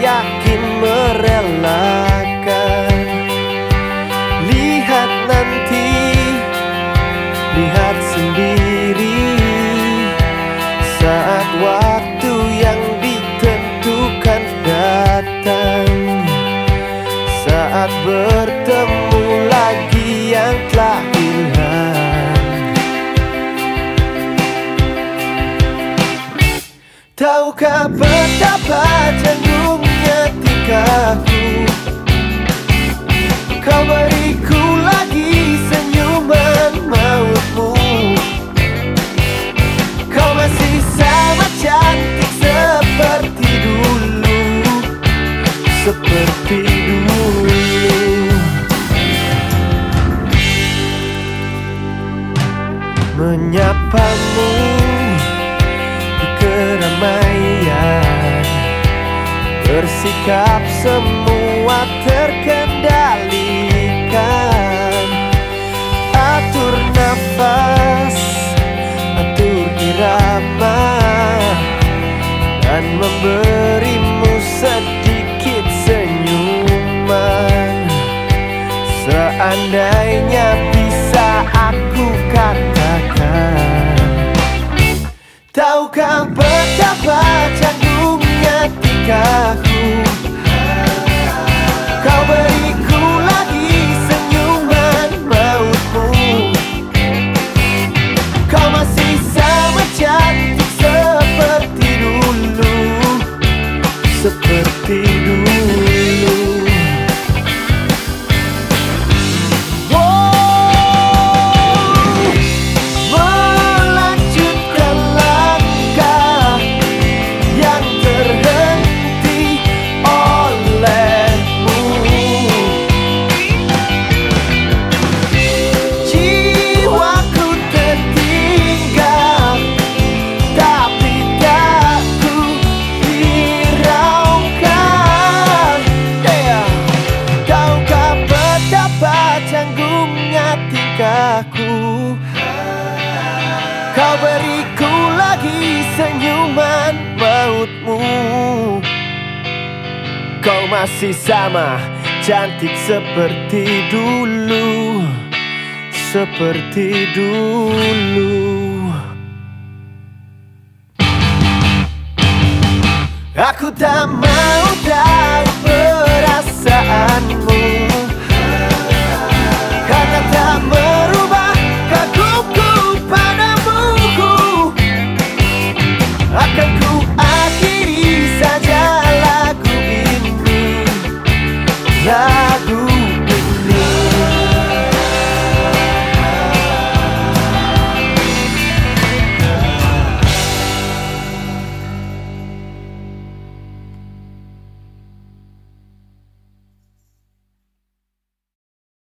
yakin merelakan. Tahukah betapa janggungnya tingkahku? Kau beriku lagi senyuman mautmu Kau masih sama cantik seperti dulu. Seperti dulu. Menyapamu Bersikap semua terkendalikan. Atur nafas, atur irama Dan memberimu sedikit senyuman. Seandainya bisa aku katakan Tahukah betapa canggungnya tingkahku Seperti Masih sama. Cantik seperti dulu. Seperti dulu